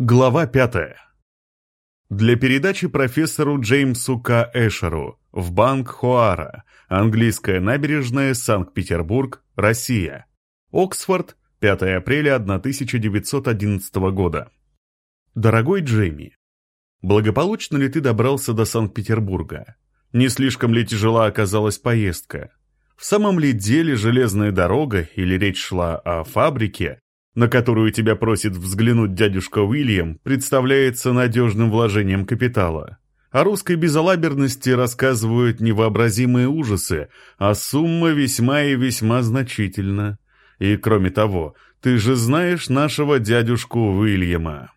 Глава пятая. Для передачи профессору Джеймсу К. Эшеру в банк Хоара, английская набережная, Санкт-Петербург, Россия. Оксфорд, 5 апреля 1911 года. Дорогой Джейми, благополучно ли ты добрался до Санкт-Петербурга? Не слишком ли тяжела оказалась поездка? В самом ли деле железная дорога или речь шла о фабрике, на которую тебя просит взглянуть дядюшка Уильям, представляется надежным вложением капитала. О русской безалаберности рассказывают невообразимые ужасы, а сумма весьма и весьма значительна. И кроме того, ты же знаешь нашего дядюшку Уильяма.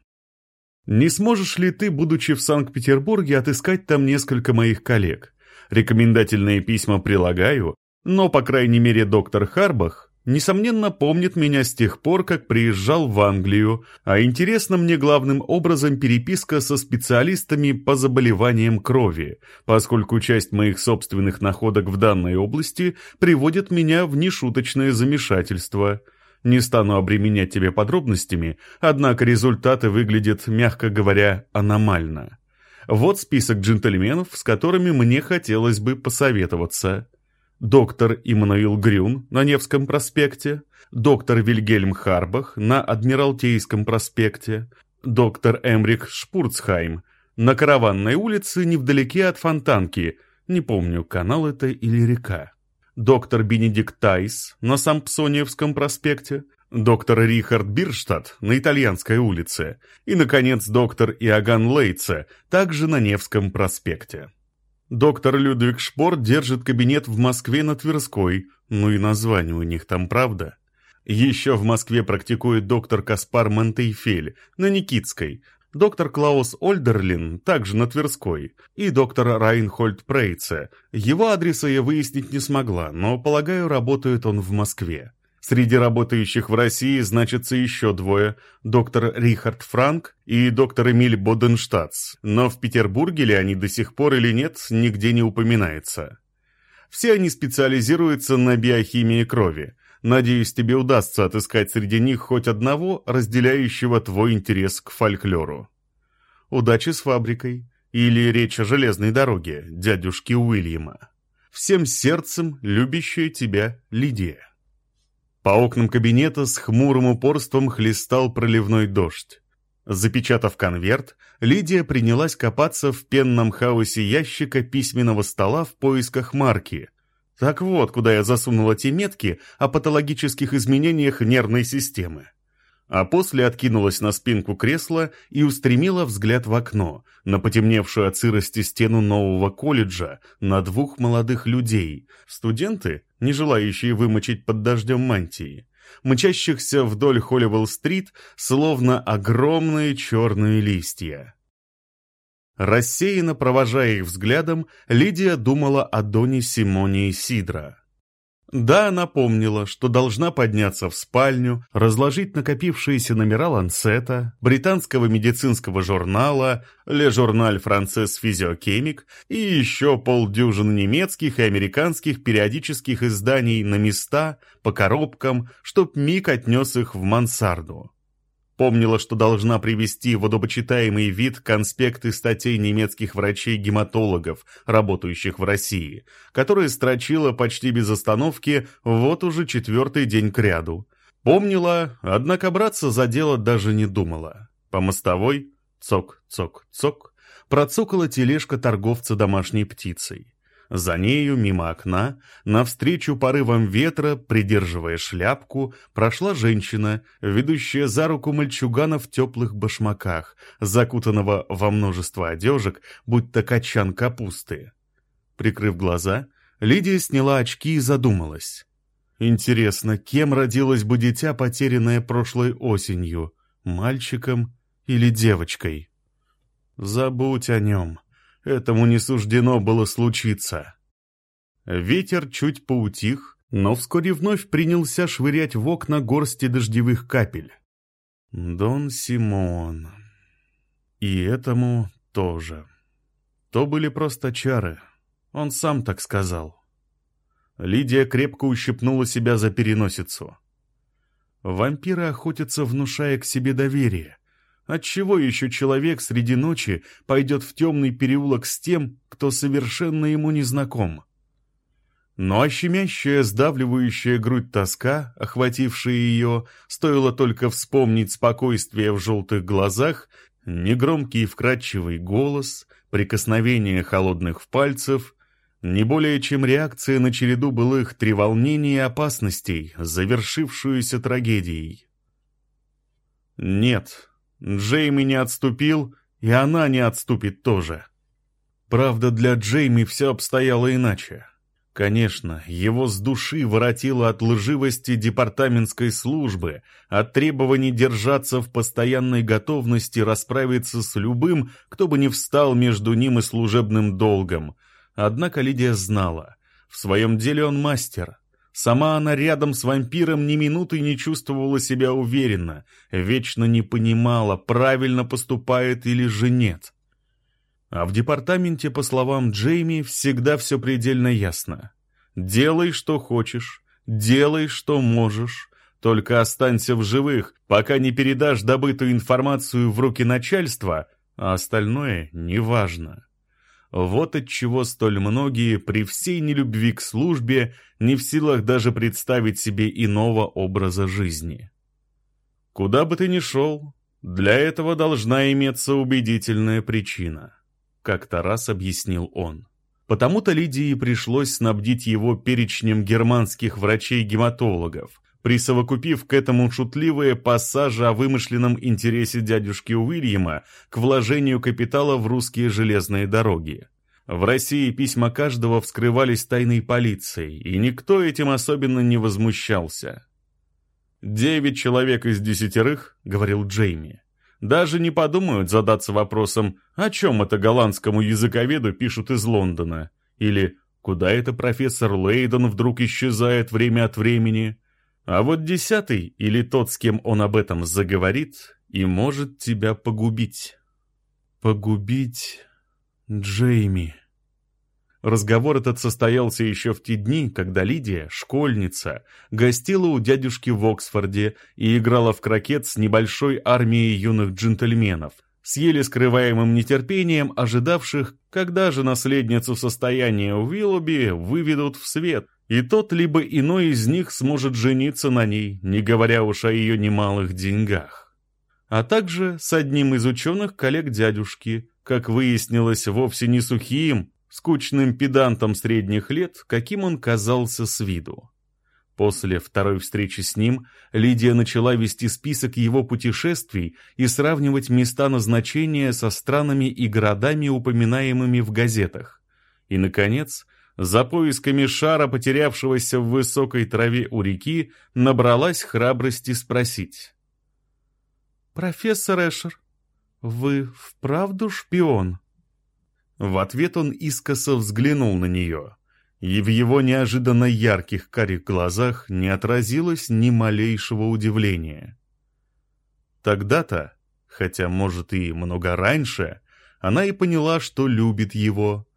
Не сможешь ли ты, будучи в Санкт-Петербурге, отыскать там несколько моих коллег? Рекомендательные письма прилагаю, но, по крайней мере, доктор Харбах Несомненно, помнит меня с тех пор, как приезжал в Англию, а интересна мне главным образом переписка со специалистами по заболеваниям крови, поскольку часть моих собственных находок в данной области приводит меня в нешуточное замешательство. Не стану обременять тебя подробностями, однако результаты выглядят, мягко говоря, аномально. Вот список джентльменов, с которыми мне хотелось бы посоветоваться доктор Иммануил Грюн на Невском проспекте, доктор Вильгельм Харбах на Адмиралтейском проспекте, доктор Эмрик Шпурцхайм на Караванной улице невдалеке от Фонтанки, не помню, канал это или река, доктор Бенедикт Тайс на Сампсониевском проспекте, доктор Рихард Бирштадт на Итальянской улице и, наконец, доктор Иоганн Лейце, также на Невском проспекте. Доктор Людвиг Шпор держит кабинет в Москве на Тверской, ну и название у них там правда. Еще в Москве практикует доктор Каспар Монтейфель на Никитской, доктор Клаус Ольдерлин также на Тверской и доктор Райнхольд Прейце. Его адреса я выяснить не смогла, но, полагаю, работает он в Москве. Среди работающих в России значится еще двое – доктор Рихард Франк и доктор Эмиль Боденштадтс, но в Петербурге ли они до сих пор или нет, нигде не упоминается. Все они специализируются на биохимии крови. Надеюсь, тебе удастся отыскать среди них хоть одного, разделяющего твой интерес к фольклору. Удачи с фабрикой. Или речь о железной дороге, дядюшки Уильяма. Всем сердцем любящая тебя Лидия. По окнам кабинета с хмурым упорством хлестал проливной дождь. Запечатав конверт, Лидия принялась копаться в пенном хаосе ящика письменного стола в поисках марки. Так вот, куда я засунула те метки о патологических изменениях нервной системы а после откинулась на спинку кресла и устремила взгляд в окно, на потемневшую от сырости стену нового колледжа, на двух молодых людей, студенты, не желающие вымочить под дождем мантии, мчащихся вдоль Холливелл-стрит, словно огромные черные листья. Рассеянно провожая их взглядом, Лидия думала о Доне Симоне Сидра. Да, она помнила, что должна подняться в спальню, разложить накопившиеся номера Ланцета, британского медицинского журнала, Ле Журналь Францесс Физиокемик и еще полдюжины немецких и американских периодических изданий на места, по коробкам, чтоб Мик отнес их в мансарду. Помнила, что должна привести в удобочитаемый вид конспекты статей немецких врачей-гематологов, работающих в России, которые строчила почти без остановки вот уже четвертый день кряду. Помнила, однако браться за дело даже не думала. По мостовой цок-цок-цок процокала тележка торговца домашней птицей. За нею, мимо окна, навстречу порывам ветра, придерживая шляпку, прошла женщина, ведущая за руку мальчугана в теплых башмаках, закутанного во множество одежек, будто качан капусты. Прикрыв глаза, Лидия сняла очки и задумалась. Интересно, кем родилось бы дитя, потерянное прошлой осенью, мальчиком или девочкой? Забудь о нем. Этому не суждено было случиться. Ветер чуть поутих, но вскоре вновь принялся швырять в окна горсти дождевых капель. Дон Симон. И этому тоже. То были просто чары. Он сам так сказал. Лидия крепко ущипнула себя за переносицу. Вампиры охотятся, внушая к себе доверие, Отчего еще человек среди ночи пойдет в темный переулок с тем, кто совершенно ему не знаком? Но щемящая, сдавливающая грудь тоска, охватившая ее, стоило только вспомнить спокойствие в желтых глазах, негромкий и вкрадчивый голос, прикосновение холодных пальцев, не более чем реакция на череду былых треволнений и опасностей, завершившуюся трагедией. Нет, Джейми не отступил, и она не отступит тоже. Правда, для Джейми все обстояло иначе. Конечно, его с души воротило от лживости департаментской службы, от требований держаться в постоянной готовности расправиться с любым, кто бы не встал между ним и служебным долгом. Однако Лидия знала, в своем деле он мастер. Сама она рядом с вампиром ни минуты не чувствовала себя уверенно, вечно не понимала, правильно поступает или же нет. А в департаменте, по словам Джейми, всегда все предельно ясно. Делай, что хочешь, делай, что можешь, только останься в живых, пока не передашь добытую информацию в руки начальства, а остальное неважно. Вот отчего столь многие, при всей нелюбви к службе, не в силах даже представить себе иного образа жизни. Куда бы ты ни шел, для этого должна иметься убедительная причина как-то раз объяснил он. Потому-то Лидии пришлось снабдить его перечнем германских врачей-гематологов, присовокупив к этому шутливые пассажи о вымышленном интересе дядюшки Уильяма к вложению капитала в русские железные дороги. В России письма каждого вскрывались тайной полицией, и никто этим особенно не возмущался. «Девять человек из десятерых», — говорил Джейми, даже не подумают задаться вопросом, о чем это голландскому языковеду пишут из Лондона, или куда это профессор Лейден вдруг исчезает время от времени. А вот десятый, или тот, с кем он об этом заговорит, и может тебя погубить. Погубить Джейми. Разговор этот состоялся еще в те дни, когда Лидия, школьница, гостила у дядюшки в Оксфорде и играла в крокет с небольшой армией юных джентльменов, с еле скрываемым нетерпением ожидавших, когда же наследницу состояния Уиллоби выведут в свет, и тот либо иной из них сможет жениться на ней, не говоря уж о ее немалых деньгах. А также с одним из ученых коллег дядюшки, как выяснилось, вовсе не сухим, скучным педантом средних лет, каким он казался с виду. После второй встречи с ним Лидия начала вести список его путешествий и сравнивать места назначения со странами и городами, упоминаемыми в газетах. И, наконец, за поисками шара, потерявшегося в высокой траве у реки, набралась храбрости спросить. «Профессор Эшер, вы вправду шпион?» В ответ он искоса взглянул на нее, и в его неожиданно ярких карих глазах не отразилось ни малейшего удивления. Тогда-то, хотя, может, и много раньше, она и поняла, что любит его.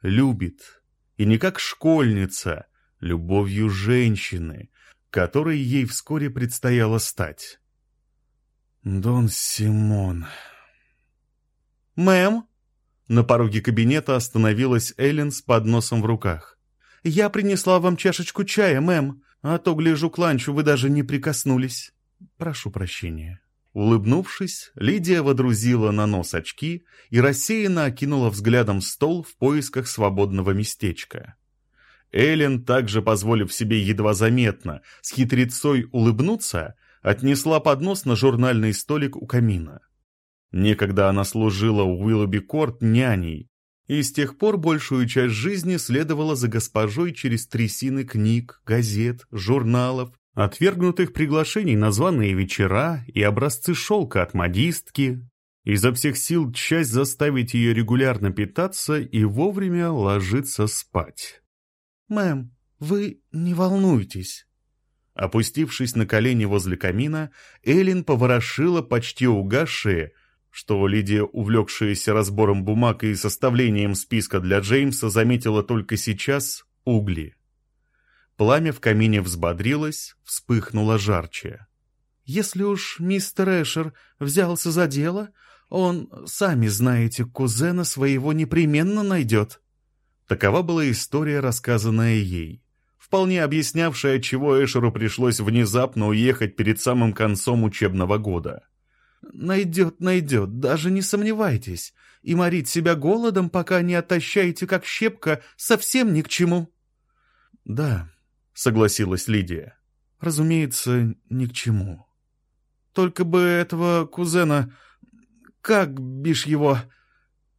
Любит. И не как школьница, любовью женщины, которой ей вскоре предстояло стать. «Дон Симон...» «Мэм!» На пороге кабинета остановилась Эллен с подносом в руках. «Я принесла вам чашечку чая, мэм, а то, гляжу, к ланчу вы даже не прикоснулись. Прошу прощения». Улыбнувшись, Лидия водрузила на нос очки и рассеянно окинула взглядом стол в поисках свободного местечка. Эллен, также позволив себе едва заметно, с хитрецой улыбнуться, отнесла поднос на журнальный столик у камина. Некогда она служила у Уиллоби Корт няней, и с тех пор большую часть жизни следовала за госпожой через трясины книг, газет, журналов, отвергнутых приглашений на званые вечера и образцы шелка от модистки, изо всех сил часть заставить ее регулярно питаться и вовремя ложиться спать. «Мэм, вы не волнуйтесь». Опустившись на колени возле камина, Эллен поворошила почти угасшие, что Лидия, увлекшаяся разбором бумаг и составлением списка для Джеймса, заметила только сейчас угли. Пламя в камине взбодрилось, вспыхнуло жарче. Если уж мистер Эшер взялся за дело, он, сами знаете, кузена своего непременно найдет. Такова была история, рассказанная ей, вполне объяснявшая, чего Эшеру пришлось внезапно уехать перед самым концом учебного года. «Найдет, найдет, даже не сомневайтесь. И морить себя голодом, пока не отощаете, как щепка, совсем ни к чему». «Да», — согласилась Лидия, — «разумеется, ни к чему». «Только бы этого кузена... Как бишь его...»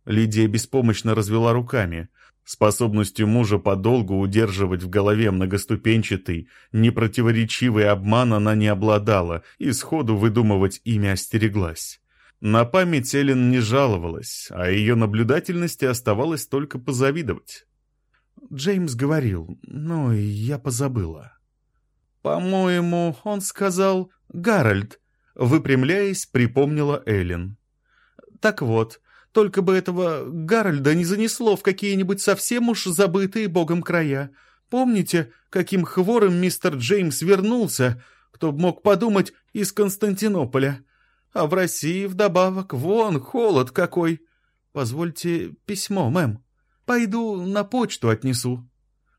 Лидия беспомощно развела руками. Способностью мужа подолгу удерживать в голове многоступенчатый, непротиворечивый обман она не обладала и сходу выдумывать имя остереглась. На память Эллен не жаловалась, а ее наблюдательности оставалось только позавидовать. Джеймс говорил, но я позабыла. «По-моему, он сказал «Гарольд», — выпрямляясь, припомнила Эллен. «Так вот, только бы этого Гарольда не занесло в какие-нибудь совсем уж забытые богом края. Помните, каким хворым мистер Джеймс вернулся, кто мог подумать, из Константинополя? А в России вдобавок вон холод какой. Позвольте письмо, мэм. Пойду на почту отнесу».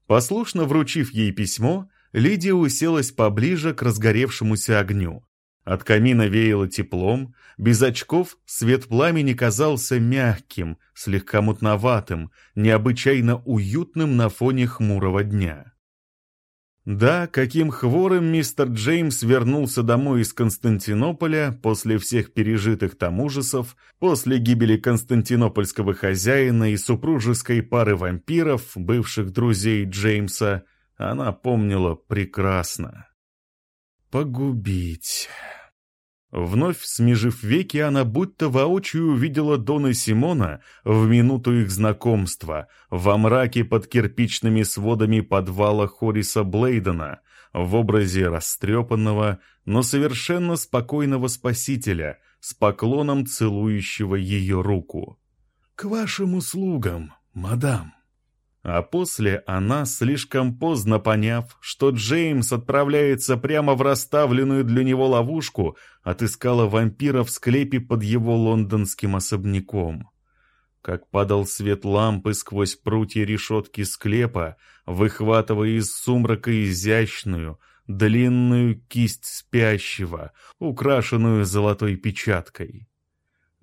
Послушно вручив ей письмо, Лидия уселась поближе к разгоревшемуся огню. От камина веяло теплом, без очков свет пламени казался мягким, слегка мутноватым, необычайно уютным на фоне хмурого дня. Да, каким хворым мистер Джеймс вернулся домой из Константинополя после всех пережитых там ужасов, после гибели константинопольского хозяина и супружеской пары вампиров, бывших друзей Джеймса, она помнила прекрасно. Погубить... Вновь смежив веки, она будто воочию увидела Дона Симона в минуту их знакомства, во мраке под кирпичными сводами подвала Хориса Блейдена, в образе растрепанного, но совершенно спокойного спасителя, с поклоном целующего ее руку. «К вашим услугам, мадам!» А после она, слишком поздно поняв, что Джеймс отправляется прямо в расставленную для него ловушку, отыскала вампира в склепе под его лондонским особняком. Как падал свет лампы сквозь прутья решетки склепа, выхватывая из сумрака изящную, длинную кисть спящего, украшенную золотой печаткой.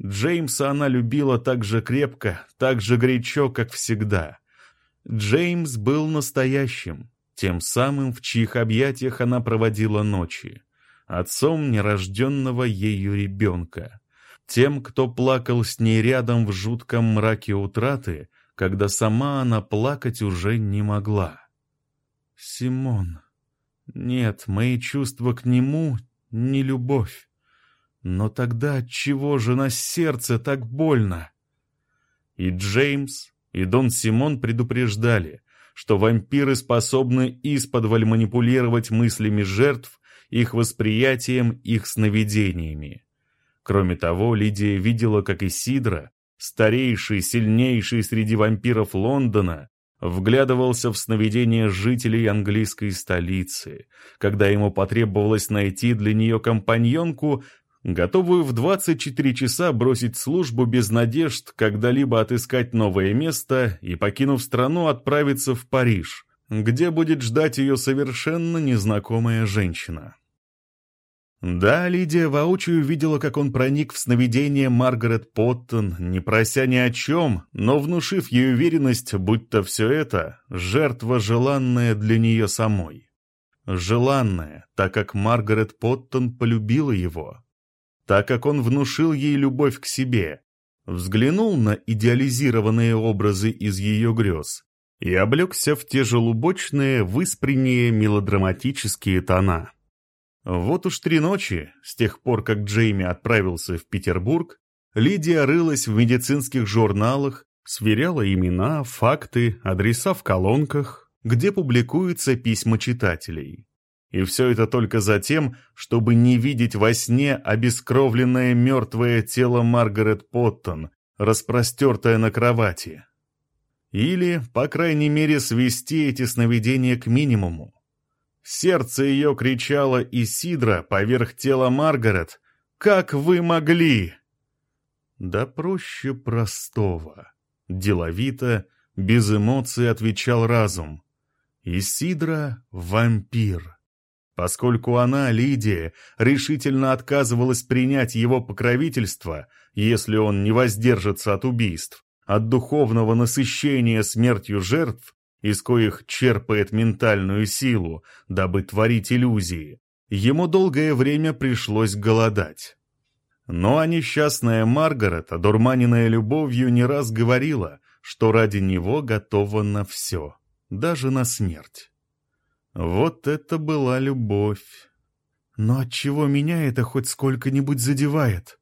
Джеймса она любила так же крепко, так же горячо, как всегда — Джеймс был настоящим, тем самым, в чьих объятиях она проводила ночи, отцом нерожденного ею ребенка, тем, кто плакал с ней рядом в жутком мраке утраты, когда сама она плакать уже не могла. Симон. Нет, мои чувства к нему — не любовь. Но тогда чего же на сердце так больно? И Джеймс, и Дон Симон предупреждали, что вампиры способны исподволь манипулировать мыслями жертв, их восприятием, их сновидениями. Кроме того, Лидия видела, как Исидра, старейший, сильнейший среди вампиров Лондона, вглядывался в сновидения жителей английской столицы, когда ему потребовалось найти для нее компаньонку, готовую в 24 часа бросить службу без надежд когда-либо отыскать новое место и, покинув страну, отправиться в Париж, где будет ждать ее совершенно незнакомая женщина. Да, Лидия воочию видела, как он проник в сновидение Маргарет Поттон, не прося ни о чем, но внушив ей уверенность, будто все это — жертва, желанная для нее самой. Желанная, так как Маргарет Поттон полюбила его так как он внушил ей любовь к себе, взглянул на идеализированные образы из ее грез и облегся в те же лубочные, выспренние мелодраматические тона. Вот уж три ночи, с тех пор, как Джейми отправился в Петербург, Лидия рылась в медицинских журналах, сверяла имена, факты, адреса в колонках, где публикуются письма читателей. И все это только за тем, чтобы не видеть во сне обескровленное мертвое тело Маргарет Поттон, распростертое на кровати. Или, по крайней мере, свести эти сновидения к минимуму. Сердце ее кричало Исидра поверх тела Маргарет. «Как вы могли?» Да проще простого. Деловито, без эмоций отвечал разум. Исидра — вампир. Поскольку она, Лидия, решительно отказывалась принять его покровительство, если он не воздержится от убийств, от духовного насыщения смертью жертв, из коих черпает ментальную силу, дабы творить иллюзии, ему долгое время пришлось голодать. Но несчастная Маргарет, одурманенная любовью, не раз говорила, что ради него готова на все, даже на смерть. Вот это была любовь. Но отчего меня это хоть сколько-нибудь задевает?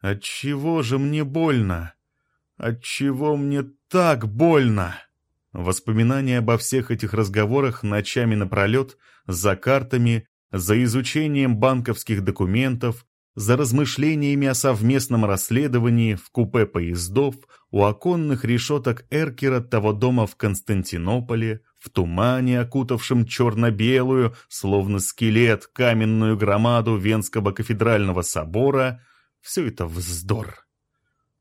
Отчего же мне больно? Отчего мне так больно? Воспоминания обо всех этих разговорах ночами напролет, за картами, за изучением банковских документов, за размышлениями о совместном расследовании в купе поездов, у оконных решеток Эркера того дома в Константинополе, в тумане, окутавшем черно-белую, словно скелет, каменную громаду Венского кафедрального собора, все это вздор.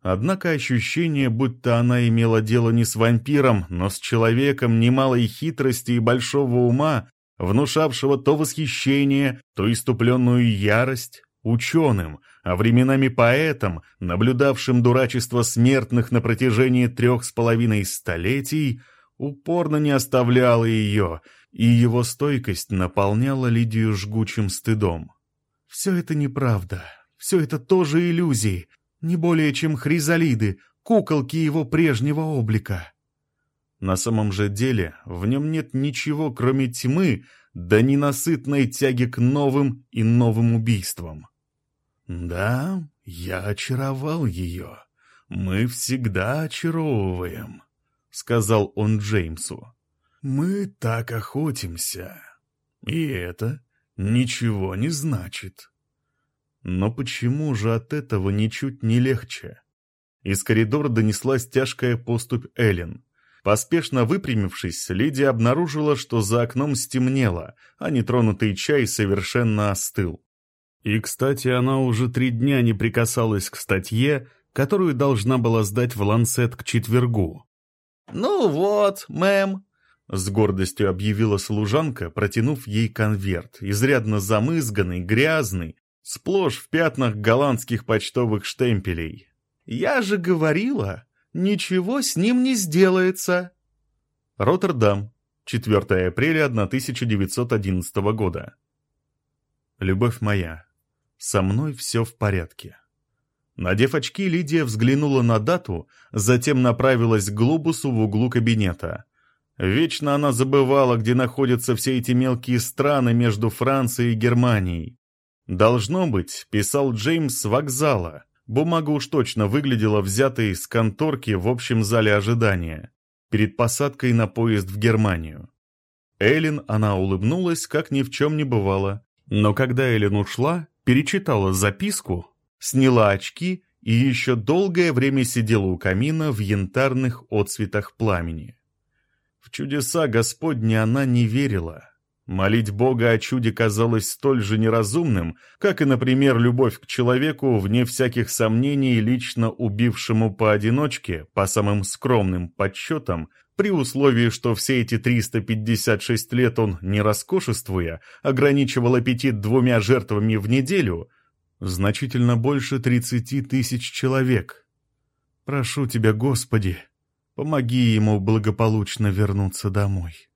Однако ощущение, будто она имела дело не с вампиром, но с человеком немалой хитрости и большого ума, внушавшего то восхищение, то иступленную ярость, ученым, а временами поэтом, наблюдавшим дурачество смертных на протяжении трех с половиной столетий, упорно не оставляло ее, и его стойкость наполняла Лидию жгучим стыдом. «Все это неправда, все это тоже иллюзии, не более чем хризалиды, куколки его прежнего облика. На самом же деле в нем нет ничего, кроме тьмы, да ненасытной тяги к новым и новым убийствам. «Да, я очаровал ее. Мы всегда очаровываем», — сказал он Джеймсу. «Мы так охотимся. И это ничего не значит». Но почему же от этого ничуть не легче? Из коридора донеслась тяжкая поступь Эллен. Поспешно выпрямившись, Лидия обнаружила, что за окном стемнело, а нетронутый чай совершенно остыл. И, кстати, она уже три дня не прикасалась к статье, которую должна была сдать в «Ланцет» к четвергу. «Ну вот, мэм», — с гордостью объявила служанка, протянув ей конверт, изрядно замызганный, грязный, сплошь в пятнах голландских почтовых штемпелей. «Я же говорила, ничего с ним не сделается!» Роттердам, 4 апреля 1911 года. «Любовь моя, со мной все в порядке». Надев очки, Лидия взглянула на дату, затем направилась к глобусу в углу кабинета. Вечно она забывала, где находятся все эти мелкие страны между Францией и Германией. Должно быть, писал Джеймс с вокзала. Бумага уж точно выглядела взятой из конторки в общем зале ожидания, перед посадкой на поезд в Германию. Эллен, она улыбнулась, как ни в чем не бывало, но когда Эллен ушла, перечитала записку, сняла очки и еще долгое время сидела у камина в янтарных отцветах пламени. В чудеса Господни она не верила, Молить Бога о чуде казалось столь же неразумным, как и, например, любовь к человеку, вне всяких сомнений, лично убившему поодиночке, по самым скромным подсчетам, при условии, что все эти 356 лет он, не роскошествуя, ограничивал аппетит двумя жертвами в неделю, значительно больше 30 тысяч человек. Прошу тебя, Господи, помоги ему благополучно вернуться домой.